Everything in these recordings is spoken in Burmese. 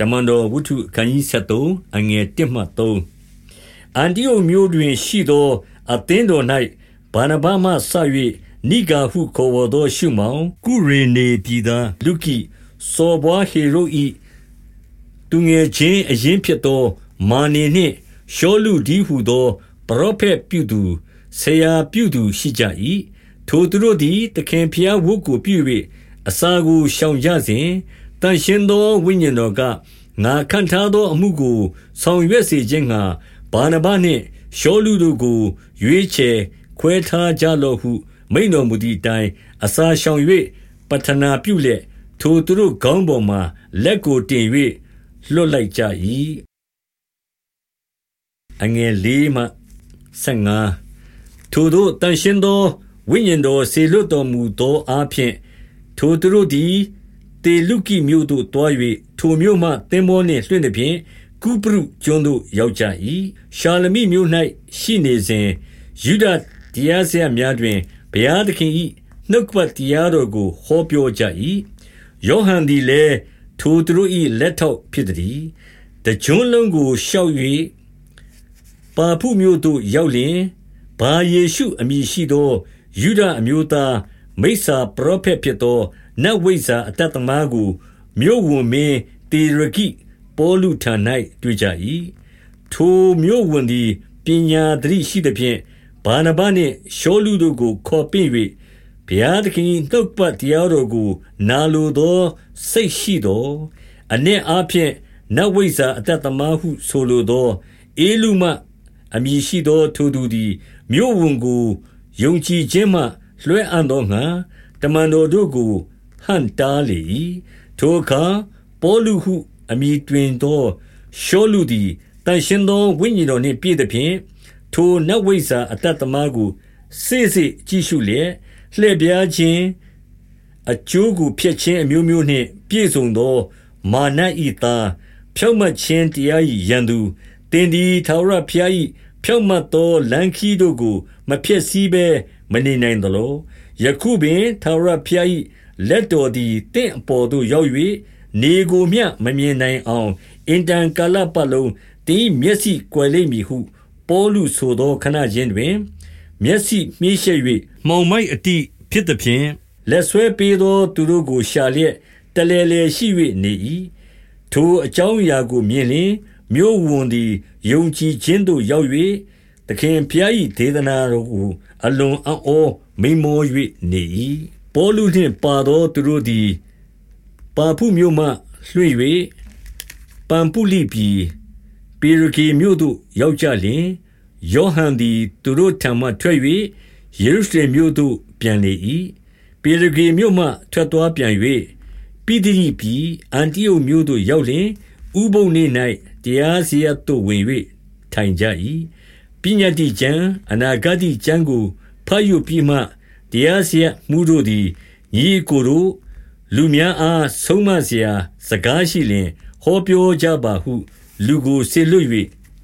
တမန်တော်ဝုဒ္ဓအခန်းကြီး73အငယ်1မှ3အန်တီယိုမြို့တွင်ရှိသောအသင်းတော်၌ဘာနဘမှဆ၍နိဂါဟုခေါ်ဝေါ်သောရှုမောင်ကုရေနေပြည်သားလူကိစောဘွားဟေရုဤသူငယ်ချင်းအရင်ဖြစ်သော မာနေနှင့်ရှောလူဒီဟုသောပရောဖက်ပြုသူဆရာပြုသူရှိကြ၏ထိုသူတို့သည် သခင်ဖျားဝုတ်ကိုပြု၍အစာကိုရှောင်ကြစဉ် တန်ရှင်သောဝိညာဉ်တော်ကငါခံထားသောအမှုကို ဆောင်ရွက်စေခြင်းငှာဘာနဘနှင့်ရှောလူတို့ကို ရွေးချယ်ခွဲထားကြလော့ဟု မိန်တော်မူသည့်အတိုင်းအစာရှောင်၍ပတနာပြုလျက်ထိုသူတို့ခေါင်းပေါ်မှာလက်ကိုတင်၍လွတ်လိုက်ကြ၏အငယ်လေးမှ15ထိုတို့တန်ရှင်သောဝိညာဉ်တော်ဆေလွတ်တော်မူသောအားဖြင့်ထိုသူတို့သည် တေလုကိမြို့သို့တွား၍ထိုမြို့မှသင်္ဘောနှင့်လွှင့်သည်ဖြင့်ကုပရုကျွန်းသို့ရောက်ကြ၏ရှာလမိမြို့၌ရှိနေစဉ်ယူဒတရားစရာများတွင်ဘုရားသခင်၏နှုတ်ကပတ်တရားတော်ကိုဟောပြောကြ၏ယောဟန်သည်လည်းထိုသူတို့၏လက်ထောက်ဖြစ်သည်တကြွလုံးကိုရှောက်၍ပါဖုမြို့သို့ရောက်လျင်ဘာယေရှုအမည်ရှိသောယူဒအမျိုးသားမိစ္ဆာပရောဖက်ဖြစ်သော နတ်ဝိဇ္ဇာအတတ်သမားကို မြို့ဝန်မင်းတေရကိပေါလုထံ၌တွေ့ကြ၏ထိုမြို့ဝန်သည် ပညာသတိရှိသဖြင့်ဘာနဘနှင့် ရှောလူတို့ကို ခေါ်ပင့်၍ဘုရားသခင် နှုတ်ပတ်တရားတော်ကို နာလိုသောစိတ်ရှိသောအ내အားဖြင့် နတ်ဝိဇ္ဇာအတတ်သမားဟု ဆိုလိုသောအေလူမအမည်ရှိသော ထိုသူသည် မြို့ဝန်ကို ယုံကြည်ခြင်းမှ လွှဲအံ့သောငါတမန်တော်တို့ကို ဟန်တားလေ၏ထိုအခါပေါလုဟုအမည်တွင်သောရှောလူသည်တန်ရှင်သောဝိညာဉ်တော်နှင့်ပြည့်သည်ဖြင့်ထိုနတ်ဝိဇ္ဇာအတတ်သမားကိုစေ့စေ့ကြည့်ရှုလျက်လှည့်ပြားခြင်းအကျိုးကိုဖျက်ခြင်းအမျိုးမျိုးနှင့်ပြည့်စုံသော မာနဤသားဖြောက်မှတ်ခြင်းတရား၏ရန်သူတင်ဒီထာဝရဘုရား၏ဖြောက်မှတ်သောလမ်းခီးတို့ကို မဖျက်ဆီးဘဲမနေနိုင်သလောယခုပင်ထာဝရဘုရား၏ လက်တော်သည်တင့်အပေါ်သို့ရောက်၍နေကိုမျှမမြင်နိုင်အောင်အင်တန်ကာလပတ်လုံးတင်းမျက်စိကွယ်လိမ့်မည်ဟု ပေါလုဆိုသောခဏချင်းတွင် မျက်စိမြှိရှက်၍မှောင်မိုက်အတိဖြစ်သည်ဖြင့်လက်ဆွဲပေးသောသူတို့ကိုရှာလျက်တလဲလဲရှိ၍နေ၏ထိုအကြောင်းအရာကိုမြင်လျင်မြို့ဝန်သည်ယုံကြည်ခြင်းသို့ရောက်၍သခင်ဖျား၏ဒေသနာတော်ကိုအလွန်အံ့ဩမိမော၍နေ၏ ပေါလုနှင့်ပါသောသူတို့သည် ပါဖုမြို့မှလွှင့်၍ပမ်ပုလိပြည် ပေရကေမြို့သို့ ရောက်ကြလျင် ယောဟန်သည် သူတို့ထံမှထွက်၍ယေရုရှလင်မြို့သို့ ပြန်လေ၏ပေရကေမြို့မှ ထွက်သွားပြန်၍ပိဒိရိပြည် အန်တိအုတ်မြို့သို့ ရောက်လျင် ဥပုံနေ၌တရားစီရင်သို့ ဝင်၍ထိုင်ကြ၏ပညာတိကျမ်း အနာဂတိကျမ်းကိုဖတ်ယူပြီးမှ တရားစရမှုတို့သည်ညီကိုတို့လူများအားဆုံးမစရာ စကားရှိလျင် ဟောပြောကြပါဟု လူကိုစေလွတ်၍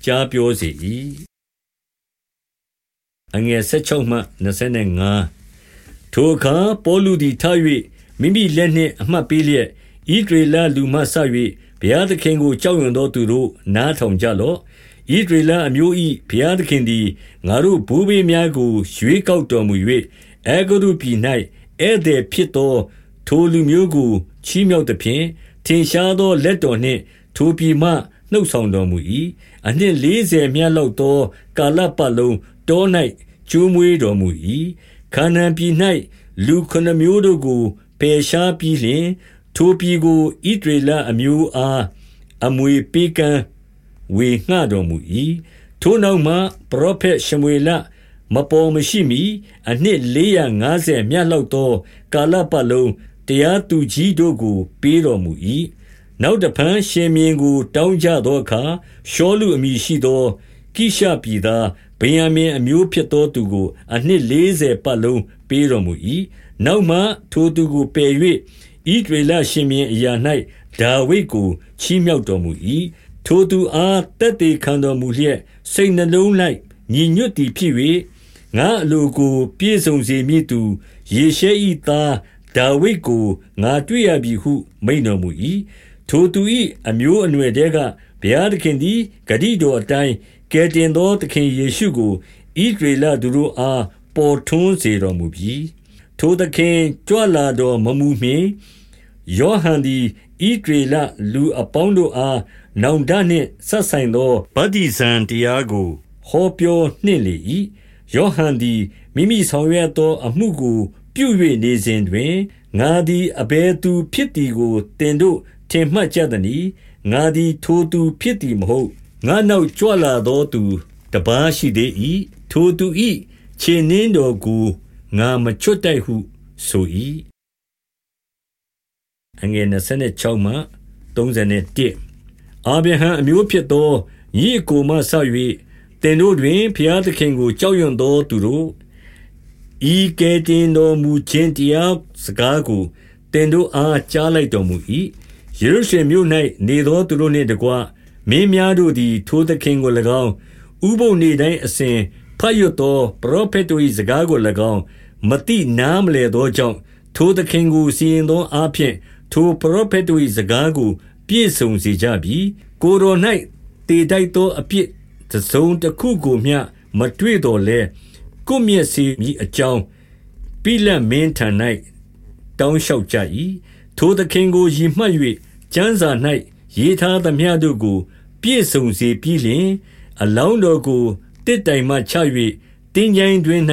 ကြားပြောစေ၏အငယ်16မှ25ထိုအခါပေါလုသည်ထား၍မိမိလက်နှင့်အမှတ်ပေးလျက်ဤဒေလလူမှဆ၍ဘုရားသခင်ကိုကြောက်ရွံ့သောသူတို့နားထောင်ကြလော့ဤဒေလအမျိုး၏ဘုရားသခင်သည်ငါတို့ဘိုးဘေးများကိုရွေးကောက်တော်မူ၍ အေဂရုပြည်၌ဧည့်သည်ဖြစ်သော ထိုလူမျိုးကို ချီးမြှောက်သဖြင့်ထင်ရှားသော လက်တော်နှင့် ထိုပြည်မှနှုတ်ဆောင်တော်မူ၏အနှစ်40မြတ်လောက်သော ကာလပတ်လုံးတော၌ကျိုးမွေးတော်မူ၏ခါနန်ပြည်၌လူခုနှစ်မျိုးတို့ကိုပယ်ရှားပြီးလျှင် ထိုပြည်ကိုဣဒရေလအမျိုးအားအမွေပေးကမ်းဝေငှတော်မူ၏ထိုနောက်မှပရောဖက်ရှမွေလ မပေါ်မရှိမီ အနှစ်450မြတ်လောက်သော ကာလပတ်လုံး တရားသူကြီးတို့ကို ပေးတော်မူ၏နောက်တဖန် ရှင်မြင်းကို တောင်းကြသောအခါ ရှောလူအမည်ရှိသော ကိရှပြည်သား ဗင်ယမင်အမျိုးဖြစ်သောသူကို အနှစ်40ပတ်လုံး ပေးတော်မူ၏နောက်မှ ထိုသူကိုပယ်၍ဣဒရေလရှင်မြင်းအရာ၌ဒါဝိဒ်ကို ချီးမြှောက်တော်မူ၏ထိုသူအားတက်တေခံတော်မူလျက် စိတ်နှလုံး၌ညီညွတ်သည်ဖြစ်၍ ငါအလိုကို ပြည့်စုံစေမည်သူယေရှဲဤသားဒါဝိဒ်ကိုငါတွေ့ရပြီဟု မိန်တော်မူ၏ထိုသူ၏အမျိုးအနွယ်တဲကဘုရားသခင်သည်ဂတိတော်အတိုင်းကယ်တင်သောသခင်ယေရှုကိုဣဒရေလသူတို့အားပေါ်ထွန်းစေတော်မူပြီထိုသခင်ကြွလာတော်မမူမီယောဟန်သည်ဣဒရေလလူအပေါင်းတို့အားနောင်တနှင့်ဆက်ဆိုင်သောဗတ္တိဇံတရားကိုဟောပြောနှင့်လေ၏ ယောဟန်သည်မိမိဆောင်ရွက်သောအမှုကိုပြု၍နေစဉ်တွင်ငါသည်အဘယ်သူဖြစ်သည်ကိုတင်တို့ထင်မှတ်ကြသည်။ငါသည်ထိုသူဖြစ်သည်မဟုတ်။ငါနောက်ကြွလာသောသူတပါးရှိသေး၏။ထိုသူ၏ခြေနင်းတော်ကိုငါမချွတ်တိုက်ဟုဆို၏။အငယ်26မှ31အာဗြဟံအမျိုးဖြစ်သောညီကိုမဆ၍တ င်တို့တွင်ဖျားသခင်ကို ကြောက်ရွံ့သောသူတို့ ဤကဲတင်တော်မူခြင်းတရားစကားကိုတင်တို့အား ကြားလိုက်တော်မူ၏ယေရုရှလင်မြို့၌နေသော သူတို့နှင့်တကွ မင်းများတို့သည် ထိုသခင်ကို၎င်း ဥပုပ်နေတိုင်းအစဉ်ဖတ်ရသော ပရောဖက်တို့၏စကားကို၎င်းမတိနားမလဲသောကြောင့် ထိုသခင်ကို စီရင်သောအဖျင်ထိုပရောဖက်တို့၏စကားကို ပြည့်စုံစေကြပြီ ကိုယ်တော်၌တည်တိုက်သောအပြစ် တစ်စုံတစ်ခုကိုမျှမတွေ့တော်လဲကိုမျက်စိမိအကြောင်းပိလတ်မင်းထံ၌တောင်းလျှောက်ကြ၏ထိုသခင်ကိုယီမှတ်၍ကျမ်းစာ၌ရေးထားသမျှတို့ကို ပြည့်စုံစေပြီးလျှင်အလောင်းတော်ကိုတစ်တိုင်မှချ၍တင်းကြိုင်းတွင်၌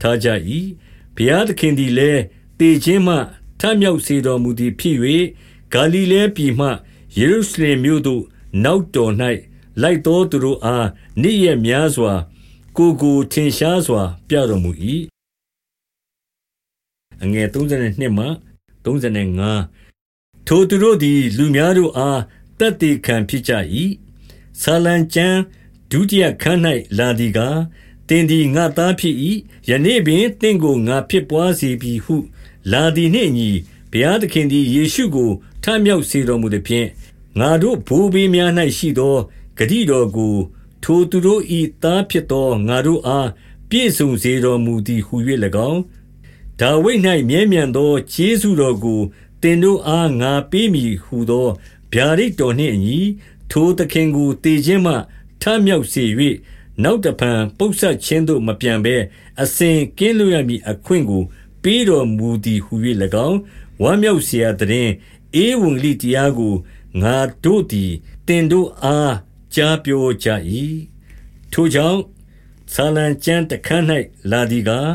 ထားကြ၏ဘုရားသခင်သည်လည်းတေခြင်းမှထမြောက်စေတော်မူသည်ဖြစ်၍ဂါလိလဲပြည်မှယေရုရှလင်မြို့သို့နောက်တော်၌ လိုက်သောသူတို့အားနေ့ရက်များစွာ ကိုကိုထင်ရှားစွာ ပြတော်မူ၏အငယ်32မှ35ထိုသူတို့သည် လူများတို့အားတတ်တေခံဖြစ်ကြ၏ဆာလံကျမ်းဒုတိယခန်း၌လာသည်ကားတင်သည်ငါသားဖြစ်၏ယနေ့ပင်တင့်ကိုငါဖြစ်ပွားစေပြီဟု လာသည်နှင့်ညီဘုရားသခင်သည်ယေရှုကိုထမြောက်စေတော်မူသည်ဖြင့်ငါတို့ဘိုးဘေးများ၌ရှိသော ဂတိတော်ကို ထိုသူတို့၏သားဖြစ်သောငါတို့အားပြည့်စုံစေတော်မူသည်ဟု၍၎င်းဒါဝိဒ်၌မြဲမြံသောခြေဆုတော်ကိုတင်တို့အားငါပေးမည်ဟုသောဗျာဒိတ်တော်နှင့်အညီထိုသခင်ကိုတည်ခြင်းမှထမြောက်စေ၍နောက်တဖန်ပု္ပ္ပတ်ခြင်းသို့မပြန်ဘဲအစဉ်ကင်းလွတ်ရမည်အခွင့်ကို ပေးတော်မူသည်ဟု၍၎င်းဝမ်းမြောက်เสียတဲ့ဧဝံဂေလိတရားကိုငါတို့သည်တင်တို့အား ကြားပြောကြ၏ထိုကြောင့်ဆာလံကျမ်းတခန်း၌လာသည်ကား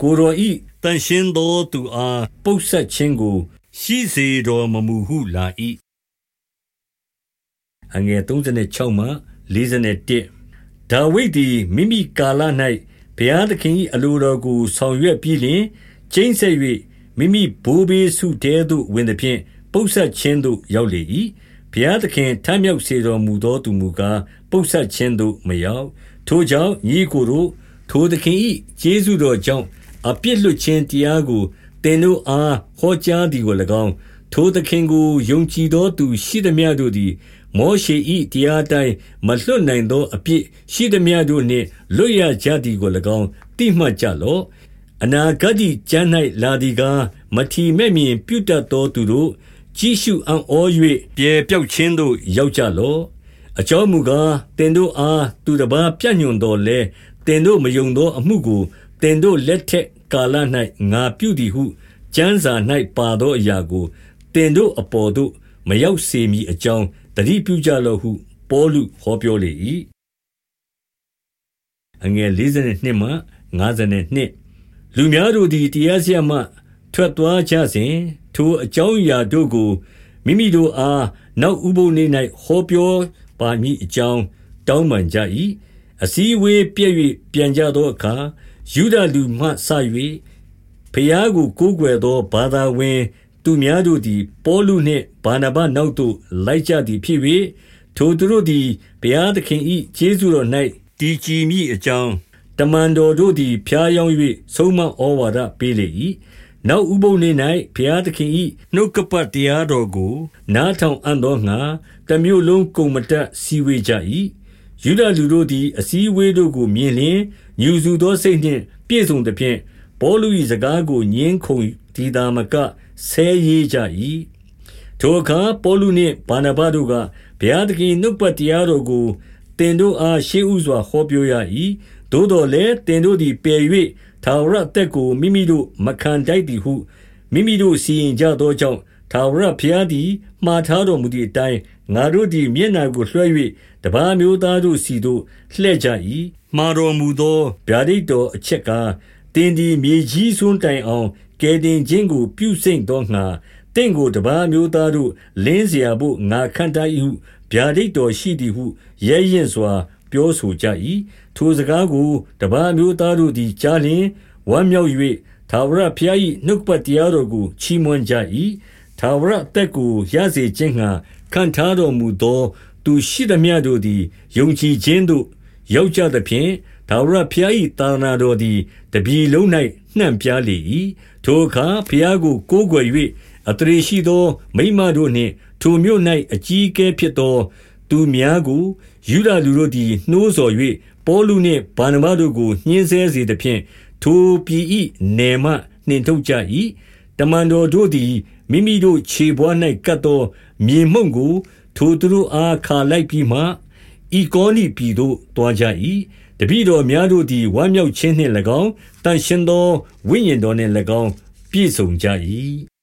ကိုရောဤတန်ရှင်းသောသူအားပု္ပ္ပတ်ခြင်းကို ရှိစေတော်မမူဟုလာ၏အငယ်36မှ41ဒါဝိဒ်သည်မိမိကာလ၌ဘုရားသခင်၏အလိုတော်ကို ဆောင်ရွက်ပြီးလျှင်ကျိမ့်ဆက်၍မိမိဘိုးဘေးစုတဲသို့ဝင်သည်ဖြင့်ပု္ပ္ပတ်ခြင်းသို့ရောက်လေ၏ ဘုရားသခင်ထမြောက်စေတော်မူသောသူမူကားပု္ပ္ပတ်ခြင်းသို့မရောက်ထိုကြောင့်ညီကိုတို့ထိုသခင်၏ကျေးဇူးတော်ကြောင့်အပြစ်လွတ်ခြင်းတရားကိုသင်တို့အားဟောကြားသည်ကို၎င်းထိုသခင်ကိုယုံကြည်သောသူရှိသမျှတို့သည် မောရှေ၏တရားတိုင်းမလွတ်နိုင်သောအပြစ်ရှိသမျှတို့နှင့်လွတ်ရကြသည်ကို၎င်းတိမှတ်ကြလော့အနာဂတ်ကျမ်း၌လာသည်ကားမထီမဲ့မြင်ပြုတတ်သောသူတို့ ကြီးရှုအံ့ဩ၍ပြေပြောက်ခြင်းသို့ရောက်ကြလော့အကြောင်းမူကားတင်တို့အားသူတစ်ပါးပြညွန်တော်လဲတင်တို့မယုံသောအမှုကိုတင်တို့လက်ထက်ကာလ၌ငါပြုသည်ဟုကျမ်းစာ၌ပါသောအရာကိုတင်တို့အပေါ်သို့မရောက်စေမည်အကြောင်းတတိပြုကြလော့ဟု ပေါလုဟောပြောလေ၏အငယ်42မှ52လူများတို့သည်တရားစရမှထွက်သွားကြစဉ် ထိုအကြောင်းအရာတို့ကို မိမိတို့အား နောက်ဥပုသ်နေ့၌ဟောပြောပါမည်အကြောင်း တောင်းပန်ကြ၏အစည်းဝေးပြည့်၍ပြန်ကြသောအခါ ယုဒလူမှဆ၍ဖျားကို ကိုးကွယ်သော ဘာသာဝင်သူများတို့သည် ပေါလုနှင့် ဗာနဗနောက်သို့ လိုက်ကြသည်ဖြစ်၍ထိုသူတို့သည် ဘုရားသခင်၏ကျေးဇူးတော်၌တည်ကြည်မိအကြောင်း တမန်တော်တို့သည်ဖျားယောင်း၍ဆုံးမဩဝါဒပေးလေ၏ နောက်ဥပုံနေ၌ဘုရားသခင်၏နှုတ်ကပတ်တရားတော်ကို နားထောင်အံ့သောငါတမျိုးလုံးကုံမတက်စီဝေကြ၏ယူဒလူတို့သည် အစည်းဝေးတို့ကိုမြင်လျင်ညူစုသောစိတ်နှင့်ပြည့်စုံသည်ဖြင့်ပေါလု၏စကားကိုညင်းခုန်ဒီသာမကဆဲရေးကြ၏ထိုထိုအခါပေါလုနှင့်ဗာနဗတို့ကဘုရားသခင်နှုတ်ပတ်တရားတော်ကိုတင်တို့အားရှေးဥစွာဟောပြောရ၏ သို့တော်လည်းတင်တို့သည်ပယ်၍သာဝရအသက်ကိုမိမိတို့မခံတိုက်သည်ဟုမိမိတို့စီရင်ကြသောကြောင့်သာဝရဘုရားသည်မှားထားတော်မူသည့်အတိုင်းငါတို့သည်မျက်နာကိုလွှဲ၍တပါးမျိုးသားတို့စီတို့လှည့်ကြ၏မှားတော်မူသောဗျာဒိတ်တော်အချက်ကားတင်ဒီမြေကြီးစွန်းတိုင်အောင်ကဲတင်ခြင်းကိုပြုစိမ့်သောငါတင့်ကိုတပါးမျိုးသားတို့လင်းเสียဖို့ငါခန့်ထား၏ဟုဗျာဒိတ်တော်ရှိသည်ဟုရဲရင်စွာပြောဆိုကြ၏ ထိုစကားကိုတပါးမျိုးသားတို့သည်ကြားလျင်ဝမ်းမြောက်၍သာဝရဘုရား၏နှုတ်ပတ်တရားတော်ကိုချီးမွမ်းကြ၏ထာဝရအသက်ကိုရစေခြင်းငှာခံထားတော်မူသော သူရှိသမျှတို့သည်ယုံကြည်ခြင်းသို့ရောက်ကြသဖြင့်ထာဝရဘုရား၏တာနာတော်သည်တပြီလုံး၌နှံ့ပြားလေ၏ထိုအခါဘုရားကိုကိုးကွယ်၍အတရေရှိသော မိမတို့နှင့် ထိုမြို့၌အကြီးအကဲဖြစ်သော သူများကိုယူဒလူတို့သည်နှိုးဆော်၍ ပေါလုနှင့်ဗာနဗတို့ကို ညှင်းဆဲစေသဖြင့် ထိုပြည်၏နယ်မှ နှင်ထုတ်ကြ၏တမန်တော်တို့သည် မိမိတို့ခြေဘွား၌ကပ်သော မြေမှုန့်ကို ထိုသူတို့အား ခါလိုက်ပြီးမှဤကောနိပြည်သို့တွားကြ၏တပည့်တော်များတို့သည် ဝမ်းမြောက်ခြင်းနှင့်၎င်းတန်ရှင်သော ဝိညာဉ်တော်နှင့်၎င်း ပြည့်စုံကြ၏